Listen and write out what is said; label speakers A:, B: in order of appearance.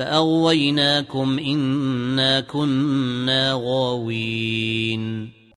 A: فأغويناكم إنا كنا غاوين.